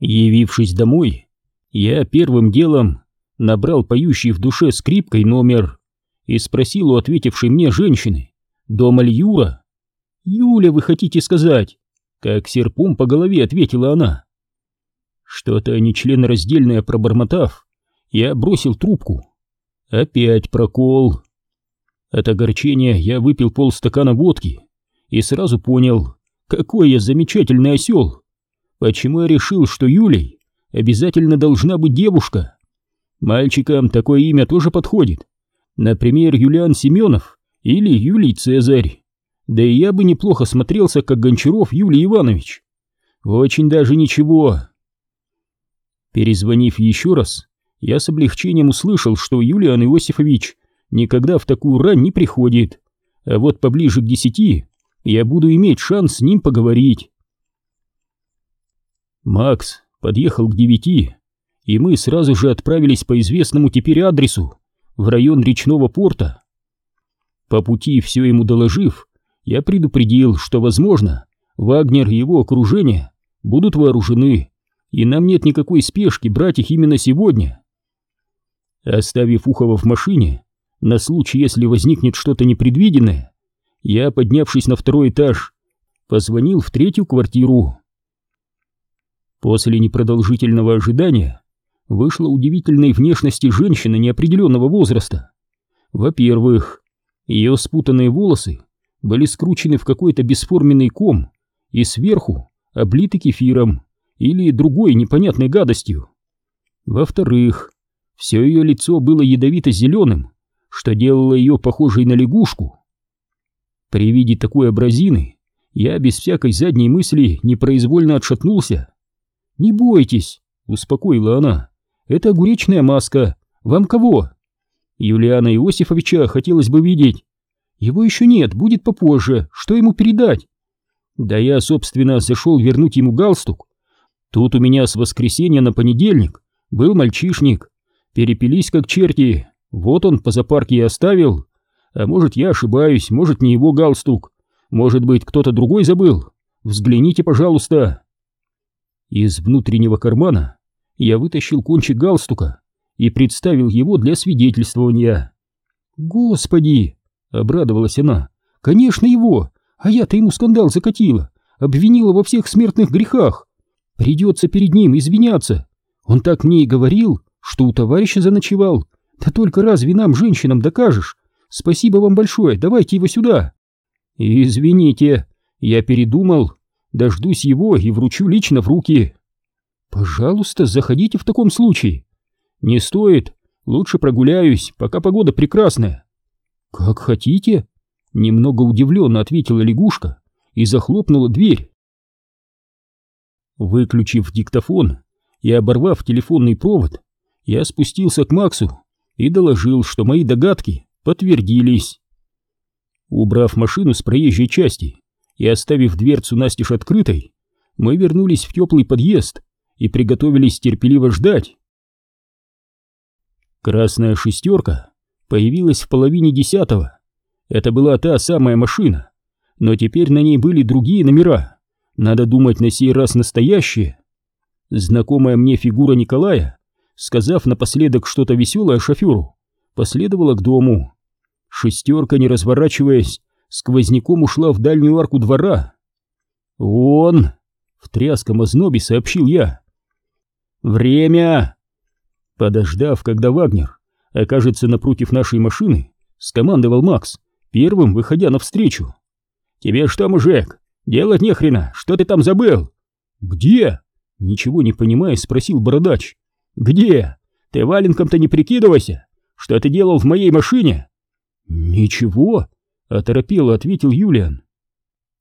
Явившись домой, я первым делом набрал поющий в душе скрипкой номер и спросил у ответившей мне женщины, дома ли Юра? «Юля, вы хотите сказать?» Как серпом по голове ответила она. Что-то нечленораздельное пробормотав, я бросил трубку. Опять прокол. От огорчения я выпил полстакана водки и сразу понял, какой я замечательный осел. Почему я решил, что Юлей обязательно должна быть девушка? Мальчикам такое имя тоже подходит. Например, Юлиан Семенов или Юлий Цезарь. Да и я бы неплохо смотрелся, как Гончаров Юлий Иванович. Очень даже ничего. Перезвонив еще раз, я с облегчением услышал, что Юлиан Иосифович никогда в такую рань не приходит, а вот поближе к десяти я буду иметь шанс с ним поговорить. Макс подъехал к девяти, и мы сразу же отправились по известному теперь адресу в район речного порта. По пути, все ему доложив, я предупредил, что, возможно, Вагнер и его окружение будут вооружены, и нам нет никакой спешки брать их именно сегодня. Оставив Ухова в машине, на случай, если возникнет что-то непредвиденное, я, поднявшись на второй этаж, позвонил в третью квартиру. После непродолжительного ожидания вышла удивительной внешности женщина неопределенного возраста. Во-первых, ее спутанные волосы были скручены в какой-то бесформенный ком и сверху облиты кефиром или другой непонятной гадостью. Во-вторых, все ее лицо было ядовито-зеленым, что делало ее похожей на лягушку. При виде такой образины я без всякой задней мысли непроизвольно отшатнулся. «Не бойтесь», — успокоила она, — «это огуречная маска. Вам кого?» «Юлиана Иосифовича хотелось бы видеть». «Его еще нет, будет попозже. Что ему передать?» «Да я, собственно, зашел вернуть ему галстук. Тут у меня с воскресенья на понедельник был мальчишник. Перепились как черти. Вот он по запарке и оставил. А может, я ошибаюсь, может, не его галстук. Может быть, кто-то другой забыл. Взгляните, пожалуйста». Из внутреннего кармана я вытащил кончик галстука и представил его для свидетельствования. «Господи!» — обрадовалась она. «Конечно его! А я-то ему скандал закатила, обвинила во всех смертных грехах. Придется перед ним извиняться. Он так мне и говорил, что у товарища заночевал. Да только разве нам, женщинам, докажешь? Спасибо вам большое, давайте его сюда!» «Извините, я передумал», Дождусь его и вручу лично в руки. Пожалуйста, заходите в таком случае. Не стоит, лучше прогуляюсь, пока погода прекрасная. Как хотите, немного удивленно ответила лягушка и захлопнула дверь. Выключив диктофон и оборвав телефонный провод, я спустился к Максу и доложил, что мои догадки подтвердились. Убрав машину с проезжей части, и оставив дверцу настежь открытой, мы вернулись в теплый подъезд и приготовились терпеливо ждать. Красная шестерка появилась в половине десятого. Это была та самая машина, но теперь на ней были другие номера. Надо думать, на сей раз настоящие. Знакомая мне фигура Николая, сказав напоследок что-то веселое шоферу, последовала к дому. Шестерка, не разворачиваясь, сквозняком ушла в дальнюю арку двора. «Он!» — в тряском ознобе сообщил я. «Время!» Подождав, когда Вагнер окажется напротив нашей машины, скомандовал Макс, первым выходя навстречу. «Тебе что, мужик, делать нехрена, что ты там забыл?» «Где?» — ничего не понимая, спросил бородач. «Где? Ты валенком-то не прикидывайся! Что ты делал в моей машине?» «Ничего!» Оторопело ответил Юлиан.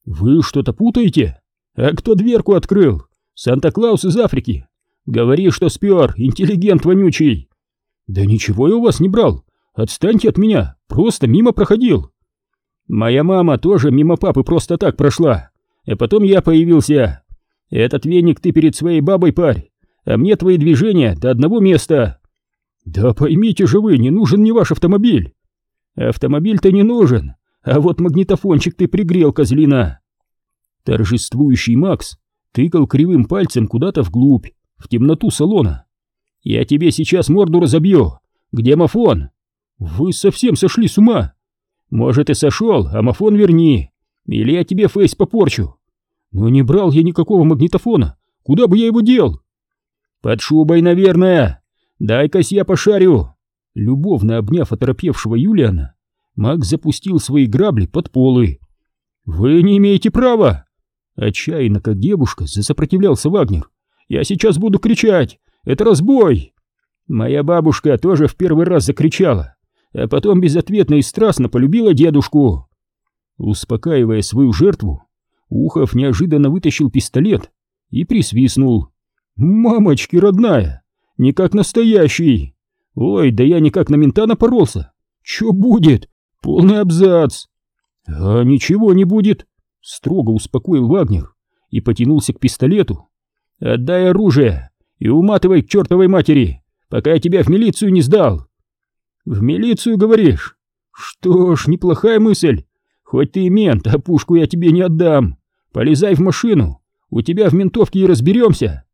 «Вы что-то путаете? А кто дверку открыл? Санта-Клаус из Африки. Говори, что спер, интеллигент вонючий». «Да ничего я у вас не брал. Отстаньте от меня, просто мимо проходил». «Моя мама тоже мимо папы просто так прошла, а потом я появился. Этот веник ты перед своей бабой парь, а мне твои движения до одного места». «Да поймите же вы, не нужен мне ваш автомобиль». «Автомобиль-то не нужен, а вот магнитофончик ты пригрел, козлина!» Торжествующий Макс тыкал кривым пальцем куда-то вглубь, в темноту салона. «Я тебе сейчас морду разобью! Где мафон?» «Вы совсем сошли с ума!» «Может, и сошел, а мафон верни, или я тебе фейс попорчу!» «Но не брал я никакого магнитофона! Куда бы я его дел?» «Под шубой, наверное! Дай-кась я пошарю!» Любовно обняв оторопевшего Юлиана, Макс запустил свои грабли под полы. «Вы не имеете права!» Отчаянно, как девушка, засопротивлялся Вагнер. «Я сейчас буду кричать! Это разбой!» Моя бабушка тоже в первый раз закричала, а потом безответно и страстно полюбила дедушку. Успокаивая свою жертву, Ухов неожиданно вытащил пистолет и присвистнул. «Мамочки, родная! Не как настоящий! Ой, да я никак на мента напоролся! Чё будет? Полный абзац!» «А ничего не будет!» — строго успокоил Вагнер и потянулся к пистолету. «Отдай оружие и уматывай к чертовой матери, пока я тебя в милицию не сдал!» «В милицию, говоришь? Что ж, неплохая мысль. Хоть ты и мент, а пушку я тебе не отдам. Полезай в машину, у тебя в ментовке и разберемся!»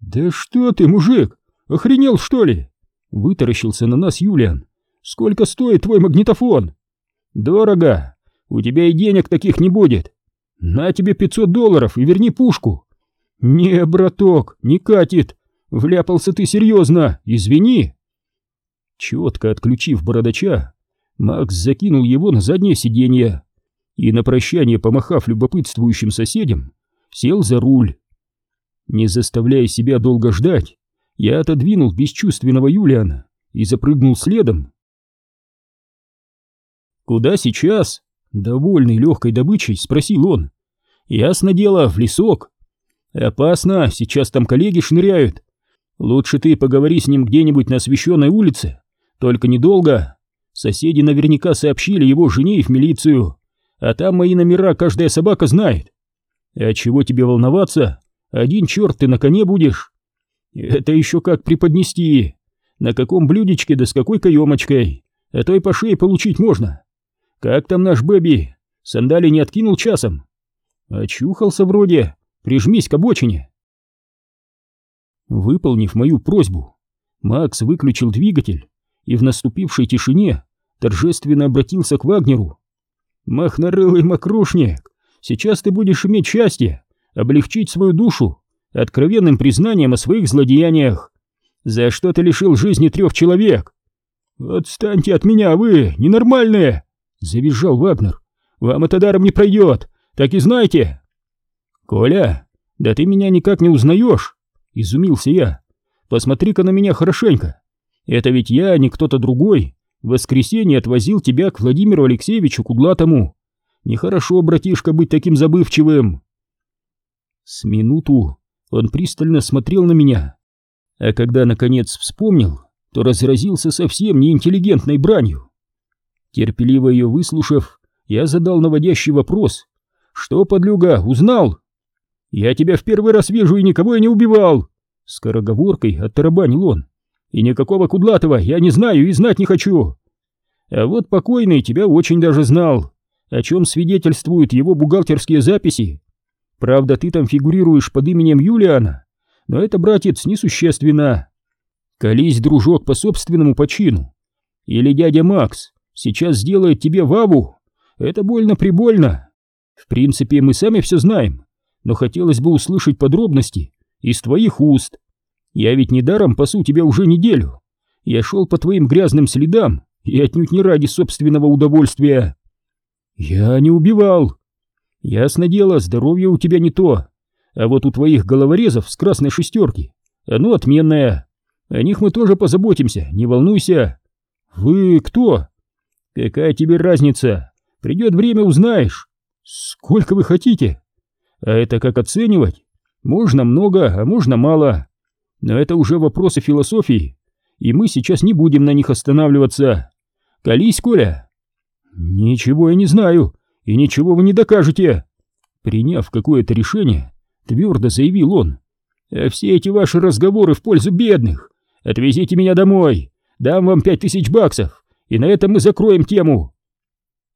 «Да что ты, мужик, охренел что ли?» Вытаращился на нас Юлиан. «Сколько стоит твой магнитофон?» «Дорого. У тебя и денег таких не будет. На тебе 500 долларов и верни пушку». «Не, браток, не катит. Вляпался ты серьезно, извини». Четко отключив бородача, Макс закинул его на заднее сиденье и на прощание, помахав любопытствующим соседям, сел за руль. Не заставляя себя долго ждать, я отодвинул бесчувственного Юлиана и запрыгнул следом. «Куда сейчас?» — довольный легкой добычей спросил он. «Ясно дело, в лесок. Опасно, сейчас там коллеги шныряют. Лучше ты поговори с ним где-нибудь на освещенной улице, только недолго. Соседи наверняка сообщили его жене и в милицию, а там мои номера каждая собака знает. А чего тебе волноваться? Один черт ты на коне будешь. Это еще как преподнести. На каком блюдечке да с какой каемочкой. А то и по шее получить можно. Как там наш Бэби? Сандали не откинул часом? Очухался вроде. Прижмись к обочине. Выполнив мою просьбу, Макс выключил двигатель и в наступившей тишине торжественно обратился к Вагнеру. «Махнорылый мокрушник, сейчас ты будешь иметь счастье облегчить свою душу откровенным признанием о своих злодеяниях. За что ты лишил жизни трех человек? Отстаньте от меня, вы ненормальные! Завизжал Вагнер. Вам это даром не пройдет, так и знайте. Коля, да ты меня никак не узнаешь, изумился я. Посмотри-ка на меня хорошенько. Это ведь я, а не кто-то другой, в воскресенье отвозил тебя к Владимиру Алексеевичу Кудлатому. Нехорошо, братишка, быть таким забывчивым. С минуту он пристально смотрел на меня, а когда наконец вспомнил, то разразился совсем неинтеллигентной бранью. Терпеливо ее выслушав, я задал наводящий вопрос. «Что, подлюга, узнал?» «Я тебя в первый раз вижу и никого я не убивал!» Скороговоркой оттарабанил он. «И никакого Кудлатова я не знаю и знать не хочу!» «А вот покойный тебя очень даже знал, о чем свидетельствуют его бухгалтерские записи. Правда, ты там фигурируешь под именем Юлиана, но это, братец, несущественно. Колись, дружок, по собственному почину. Или дядя Макс сейчас сделает тебе ваву. Это больно-прибольно. В принципе, мы сами все знаем, но хотелось бы услышать подробности из твоих уст. Я ведь недаром пасу тебя уже неделю. Я шел по твоим грязным следам и отнюдь не ради собственного удовольствия. Я не убивал, Ясно дело, здоровье у тебя не то, а вот у твоих головорезов с красной шестерки оно отменное. О них мы тоже позаботимся, не волнуйся. Вы кто? Какая тебе разница? Придет время, узнаешь. Сколько вы хотите? А это как оценивать? Можно много, а можно мало. Но это уже вопросы философии, и мы сейчас не будем на них останавливаться. Колись, Коля. Ничего я не знаю и ничего вы не докажете!» Приняв какое-то решение, твердо заявил он. «А все эти ваши разговоры в пользу бедных! Отвезите меня домой! Дам вам пять тысяч баксов, и на этом мы закроем тему!»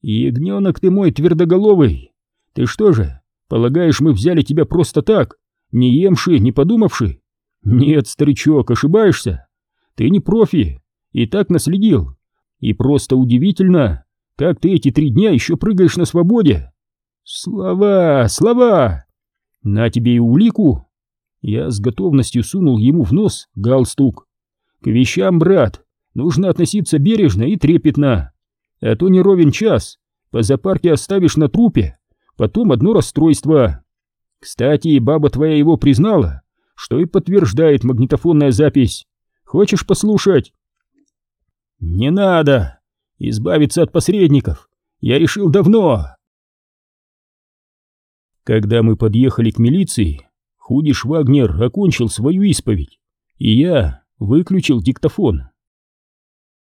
«Ягненок ты мой твердоголовый! Ты что же, полагаешь, мы взяли тебя просто так, не емши, не подумавши? Нет, старичок, ошибаешься. Ты не профи, и так наследил. И просто удивительно, как ты эти три дня еще прыгаешь на свободе. Слова, слова. На тебе и улику. Я с готовностью сунул ему в нос галстук. К вещам, брат, нужно относиться бережно и трепетно. А то не ровен час, по запарке оставишь на трупе, потом одно расстройство. Кстати, баба твоя его признала, что и подтверждает магнитофонная запись. Хочешь послушать? Не надо. Избавиться от посредников. Я решил давно. Когда мы подъехали к милиции, Худиш Вагнер окончил свою исповедь, и я выключил диктофон.